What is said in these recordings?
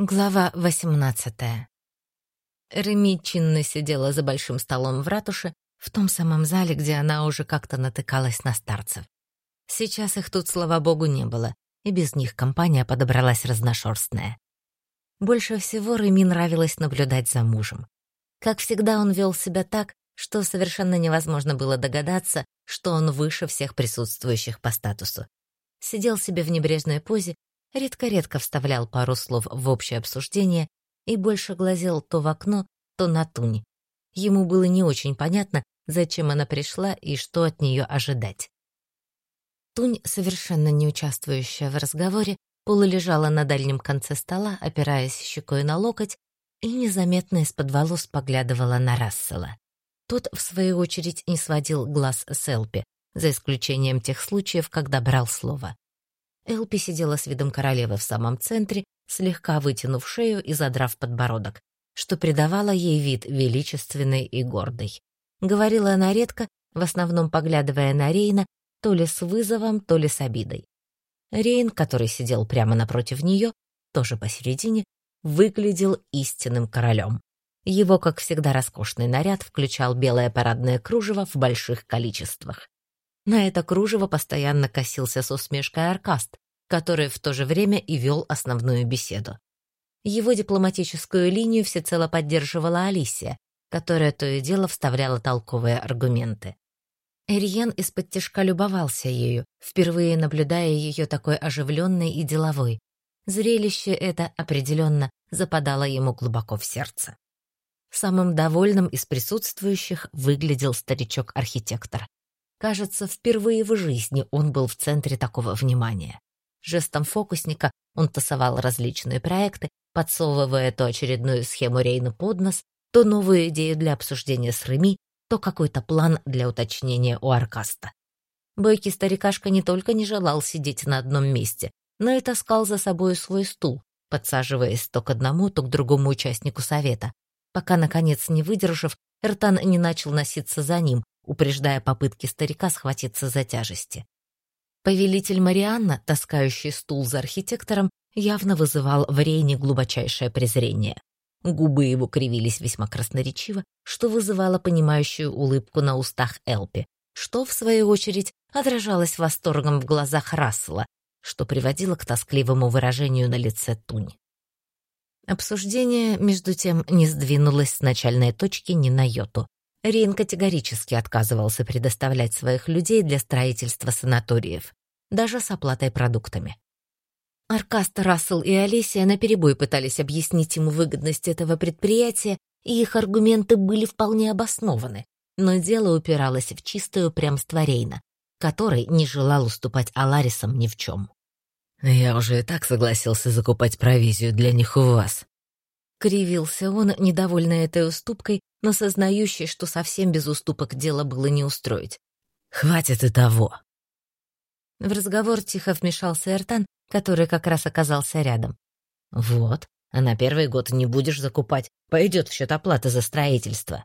Глава 18. Реми чинно сидела за большим столом в ратуше, в том самом зале, где она уже как-то натыкалась на старцев. Сейчас их тут, слава богу, не было, и без них компания подобралась разношерстная. Больше всего Реми нравилось наблюдать за мужем. Как всегда, он вел себя так, что совершенно невозможно было догадаться, что он выше всех присутствующих по статусу. Сидел себе в небрежной позе редко-редко вставлял пару слов в общее обсуждение и больше глазел то в окно, то на Тунь. Ему было не очень понятно, зачем она пришла и что от нее ожидать. Тунь, совершенно не участвующая в разговоре, полулежала на дальнем конце стола, опираясь щекой на локоть, и незаметно из-под волос поглядывала на Рассела. Тот, в свою очередь, не сводил глаз с Элпи, за исключением тех случаев, когда брал слово. Элпи сидела с видом королевы в самом центре, слегка вытянув шею и задрав подбородок, что придавало ей вид величественный и гордый. Говорила она редко, в основном поглядывая на Рейна, то ли с вызовом, то ли с обидой. Рейн, который сидел прямо напротив нее, тоже посередине, выглядел истинным королем. Его, как всегда, роскошный наряд включал белое парадное кружево в больших количествах. На это кружево постоянно косился с усмешкой Аркаст, который в то же время и вел основную беседу. Его дипломатическую линию всецело поддерживала Алисия, которая то и дело вставляла толковые аргументы. Эриен из-под тяжка любовался ею, впервые наблюдая ее такой оживленной и деловой. Зрелище это определенно западало ему глубоко в сердце. Самым довольным из присутствующих выглядел старичок-архитектор. Кажется, впервые в жизни он был в центре такого внимания. Жестом фокусника он тасовал различные проекты, подсовывая то очередную схему Рейна под нос, то новую идею для обсуждения с Реми, то какой-то план для уточнения у Аркаста. Бойкий старикашка не только не желал сидеть на одном месте, но и таскал за собой свой стул, подсаживаясь то к одному, то к другому участнику совета, пока, наконец, не выдержав, Эртан не начал носиться за ним, упреждая попытки старика схватиться за тяжести. Повелитель Марианна, таскающий стул за архитектором, явно вызывал в Рейне глубочайшее презрение. Губы его кривились весьма красноречиво, что вызывало понимающую улыбку на устах Элпи, что, в свою очередь, отражалось восторгом в глазах Рассела, что приводило к тоскливому выражению на лице Тунь. Обсуждение, между тем, не сдвинулось с начальной точки ни на йоту. Рейн категорически отказывался предоставлять своих людей для строительства санаториев, даже с оплатой продуктами. Аркаст, Рассел и Алисия наперебой пытались объяснить ему выгодность этого предприятия, и их аргументы были вполне обоснованы, но дело упиралось в чистое упрямство Рейна, который не желал уступать Аларисам ни в чем. «Я уже и так согласился закупать провизию для них у вас», Кривился он, недовольный этой уступкой, но сознающий, что совсем без уступок дело было не устроить. «Хватит и того!» В разговор тихо вмешался Эртан, который как раз оказался рядом. «Вот, а на первый год не будешь закупать, пойдет в счет оплаты за строительство».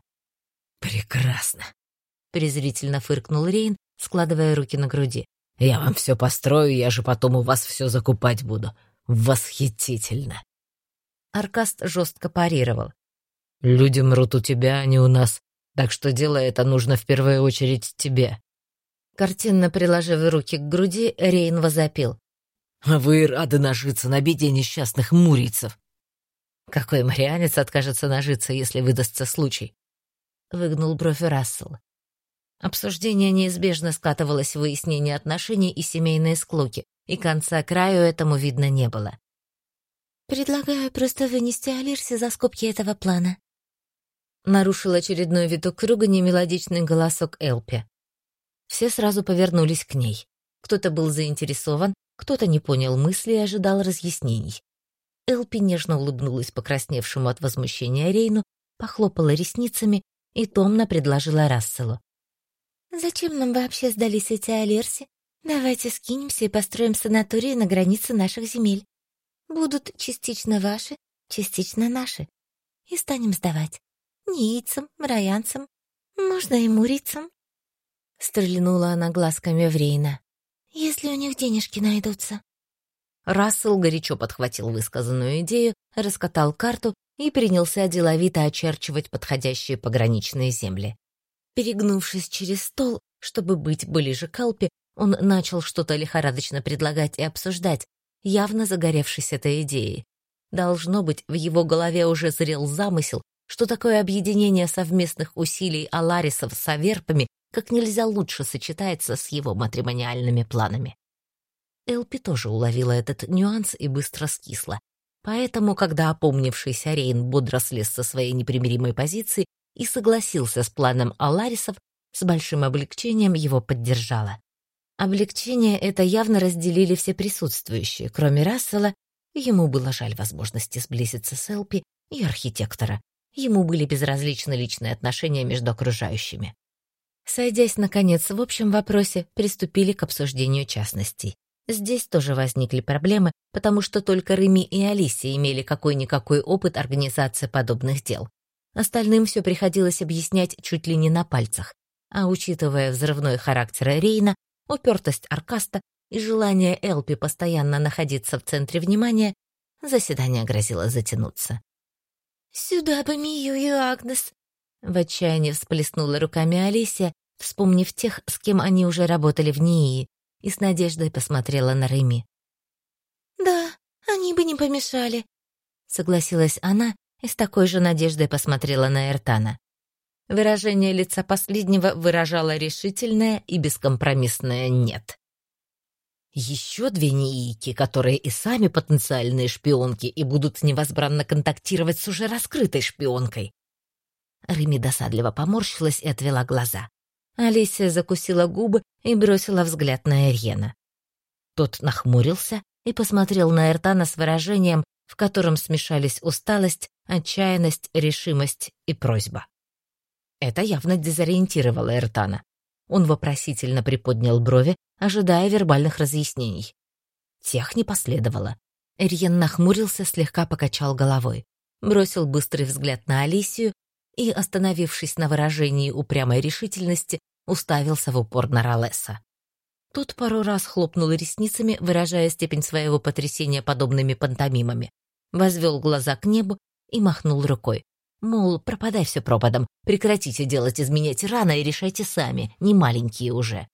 «Прекрасно!» — презрительно фыркнул Рейн, складывая руки на груди. «Я вам все построю, я же потом у вас все закупать буду. Восхитительно!» Аркаст жестко парировал. «Люди мрут у тебя, а не у нас, так что дело это нужно в первую очередь тебе». Картинно приложив руки к груди, Рейн возопил. «Вы рады нажиться на беде несчастных мурийцев!» «Какой марианец откажется нажиться, если выдастся случай?» Выгнул бровь Рассел. Обсуждение неизбежно скатывалось в выяснение отношений и семейные склоки, и конца краю этому видно не было. «Предлагаю просто вынести Алирсе за скобки этого плана». Нарушил очередной виток круга немелодичный голосок Элпи. Все сразу повернулись к ней. Кто-то был заинтересован, кто-то не понял мысли и ожидал разъяснений. Элпи нежно улыбнулась покрасневшему от возмущения Рейну, похлопала ресницами и томно предложила Расселу. «Зачем нам вообще сдались эти Алерси? Давайте скинемся и построим санатории на границе наших земель будут частично ваши, частично наши. И станем сдавать. Ниицам, мраянцам, можно и мурицам. Стрельнула она глазками в Рейна. Если у них денежки найдутся. Рассел горячо подхватил высказанную идею, раскатал карту и принялся деловито очерчивать подходящие пограничные земли. Перегнувшись через стол, чтобы быть ближе к Алпе, он начал что-то лихорадочно предлагать и обсуждать, явно загоревшись этой идеей. Должно быть, в его голове уже зрел замысел, что такое объединение совместных усилий Аларисов с Аверпами как нельзя лучше сочетается с его матримониальными планами. Элпи тоже уловила этот нюанс и быстро скисла. Поэтому, когда опомнившийся Рейн бодро слез со своей непримиримой позиции и согласился с планом Аларисов, с большим облегчением его поддержала. Облегчение это явно разделили все присутствующие, кроме Рассела, ему было жаль возможности сблизиться с Элпи и архитектора. Ему были безразличны личные отношения между окружающими. Сойдясь, наконец, в общем вопросе, приступили к обсуждению частностей. Здесь тоже возникли проблемы, потому что только Реми и Алисия имели какой-никакой опыт организации подобных дел. Остальным все приходилось объяснять чуть ли не на пальцах. А учитывая взрывной характер Рейна, упертость Аркаста и желание Элпи постоянно находиться в центре внимания, заседание грозило затянуться. «Сюда бы Мию и Агнес!» В отчаянии всплеснула руками Алисия, вспомнив тех, с кем они уже работали в НИИ, и с надеждой посмотрела на Реми. «Да, они бы не помешали», — согласилась она и с такой же надеждой посмотрела на Эртана. Выражение лица последнего выражало решительное и бескомпромиссное «нет». Еще две НИИки, которые и сами потенциальные шпионки и будут невозбранно контактировать с уже раскрытой шпионкой. Реми досадливо поморщилась и отвела глаза. Алисия закусила губы и бросила взгляд на Эрьена. Тот нахмурился и посмотрел на Эртана с выражением, в котором смешались усталость, отчаянность, решимость и просьба. Это явно дезориентировало Эртана. Он вопросительно приподнял брови, ожидая вербальных разъяснений. Тех не последовало. Эрьен нахмурился, слегка покачал головой, бросил быстрый взгляд на Алисию и, остановившись на выражении упрямой решительности, уставился в упор на Ролеса. Тот пару раз хлопнул ресницами, выражая степень своего потрясения подобными пантомимами, возвел глаза к небу и махнул рукой. Мол, пропадай все пропадом, прекратите делать из меня тирана и решайте сами, не маленькие уже.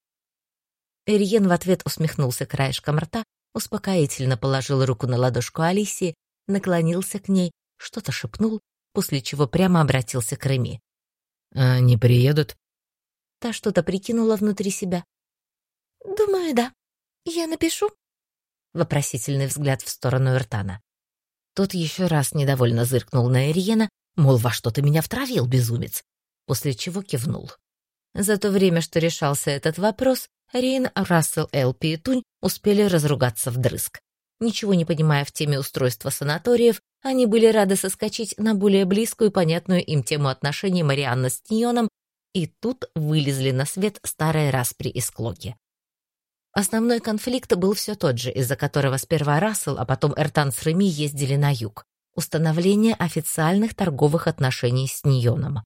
Эриен в ответ усмехнулся краешком рта, успокоительно положил руку на ладошку Алисии, наклонился к ней, что-то шепнул после чего прямо обратился к Реми. «Они приедут?» Та что-то прикинула внутри себя. «Думаю, да. Я напишу?» Вопросительный взгляд в сторону Эртана. Тот еще раз недовольно зыркнул на Эриена, мол, во что ты меня втравил, безумец, после чего кивнул. За то время, что решался этот вопрос, Рейн, Рассел, Элпи и Тунь успели разругаться вдрызг. Ничего не понимая в теме устройства санаториев, они были рады соскочить на более близкую и понятную им тему отношений Марианны с Ньоном, и тут вылезли на свет старые распри и склоки. Основной конфликт был все тот же, из-за которого сперва Рассел, а потом Эртан с Реми ездили на юг. Установление официальных торговых отношений с Ньоном.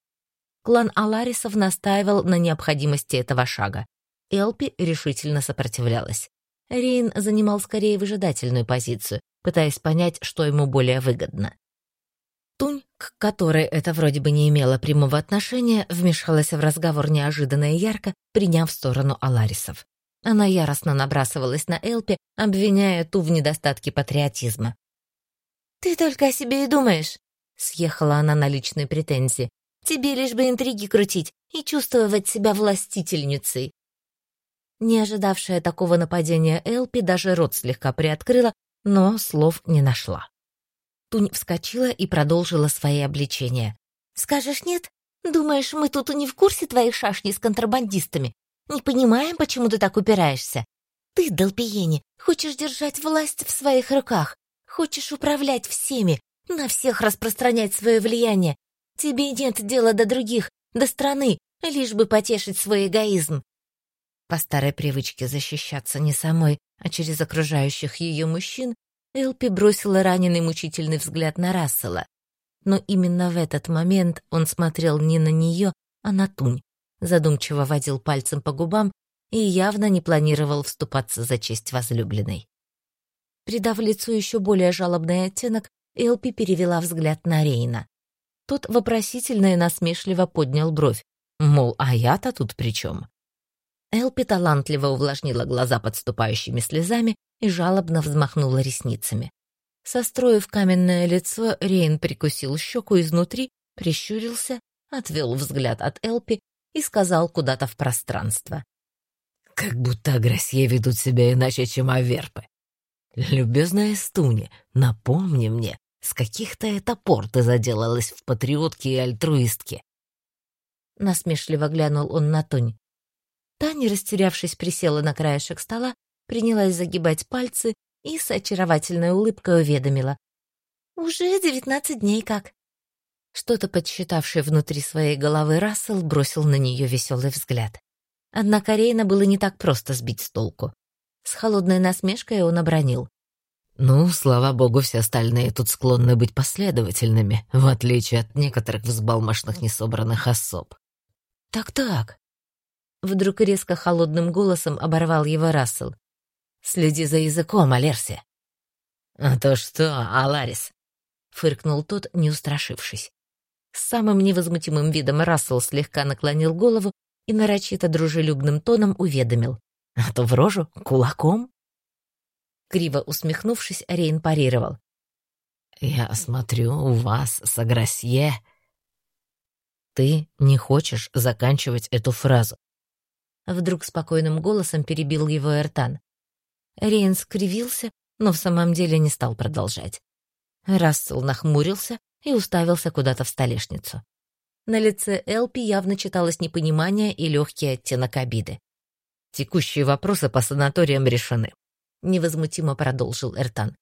Клан Аларисов настаивал на необходимости этого шага. Элпи решительно сопротивлялась. Рейн занимал скорее выжидательную позицию, пытаясь понять, что ему более выгодно. Тунь, к которой это вроде бы не имело прямого отношения, вмешалась в разговор неожиданно и ярко, приняв сторону Аларисов. Она яростно набрасывалась на Элпи, обвиняя ту в недостатке патриотизма. «Ты только о себе и думаешь», — съехала она на личные претензии. «Тебе лишь бы интриги крутить и чувствовать себя властительницей. Не ожидавшая такого нападения Элпи даже рот слегка приоткрыла, но слов не нашла. Тунь вскочила и продолжила свои обличения. «Скажешь нет? Думаешь, мы тут не в курсе твоих шашни с контрабандистами? Не понимаем, почему ты так упираешься? Ты, Долпиени, хочешь держать власть в своих руках, хочешь управлять всеми, на всех распространять свое влияние. Тебе нет дела до других, до страны, лишь бы потешить свой эгоизм. По старой привычке защищаться не самой, а через окружающих ее мужчин, Элпи бросила раненый мучительный взгляд на Рассела. Но именно в этот момент он смотрел не на нее, а на Тунь, задумчиво водил пальцем по губам и явно не планировал вступаться за честь возлюбленной. Придав лицу еще более жалобный оттенок, Элпи перевела взгляд на Рейна. Тот вопросительно и насмешливо поднял бровь, мол, а я-то тут при чем? Элпи талантливо увлажнила глаза подступающими слезами и жалобно взмахнула ресницами. Состроив каменное лицо, Рейн прикусил щеку изнутри, прищурился, отвел взгляд от Элпи и сказал куда-то в пространство. «Как будто Агросье ведут себя иначе, чем Аверпы. Любезная Стуни, напомни мне, с каких-то это пор ты заделалась в патриотке и альтруистке?» Насмешливо глянул он на Тонь. Таня, растерявшись, присела на краешек стола, принялась загибать пальцы и с очаровательной улыбкой уведомила. «Уже девятнадцать дней как». Что-то подсчитавший внутри своей головы Рассел бросил на нее веселый взгляд. Однако Рейна было не так просто сбить с толку. С холодной насмешкой он обронил. «Ну, слава богу, все остальные тут склонны быть последовательными, в отличие от некоторых взбалмошных несобранных особ». «Так-так». Вдруг резко холодным голосом оборвал его Рассел. «Следи за языком, Алерси». «А то что, Аларис?» — фыркнул тот, не устрашившись. С самым невозмутимым видом Рассел слегка наклонил голову и нарочито дружелюбным тоном уведомил. «А то в рожу кулаком?» Криво усмехнувшись, Рейн парировал. «Я смотрю, у вас, Саграсье...» «Ты не хочешь заканчивать эту фразу?» Вдруг спокойным голосом перебил его Эртан. Рейн скривился, но в самом деле не стал продолжать. Рассел нахмурился и уставился куда-то в столешницу. На лице Элпи явно читалось непонимание и легкий оттенок обиды. «Текущие вопросы по санаториям решены», — невозмутимо продолжил Эртан.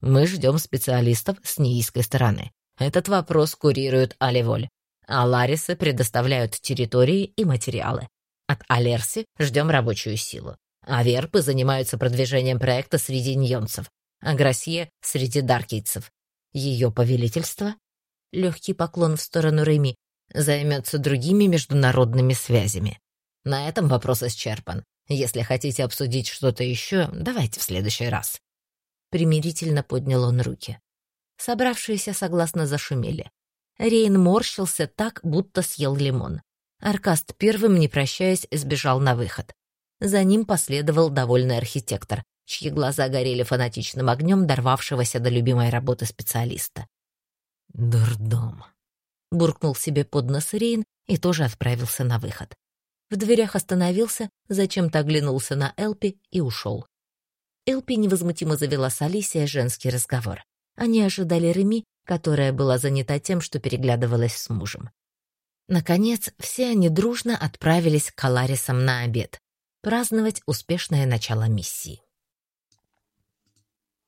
«Мы ждем специалистов с неийской стороны. Этот вопрос курирует Аливоль, а Ларисы предоставляют территории и материалы. От Алерси ждем рабочую силу. А Верпы занимаются продвижением проекта среди ньонцев, а Грасье — среди даркийцев. Ее повелительство легкий поклон в сторону Реми, займется другими международными связями. На этом вопрос исчерпан. Если хотите обсудить что-то еще, давайте в следующий раз. Примирительно поднял он руки. Собравшиеся согласно зашумели. Рейн морщился так, будто съел лимон. Аркаст первым, не прощаясь, сбежал на выход. За ним последовал довольный архитектор, чьи глаза горели фанатичным огнем дорвавшегося до любимой работы специалиста. «Дурдом», — буркнул себе под нос Рейн и тоже отправился на выход. В дверях остановился, зачем-то оглянулся на Элпи и ушел. Элпи невозмутимо завела с Алисией женский разговор. Они ожидали Реми, которая была занята тем, что переглядывалась с мужем. Наконец, все они дружно отправились к Каларисам на обед, праздновать успешное начало миссии.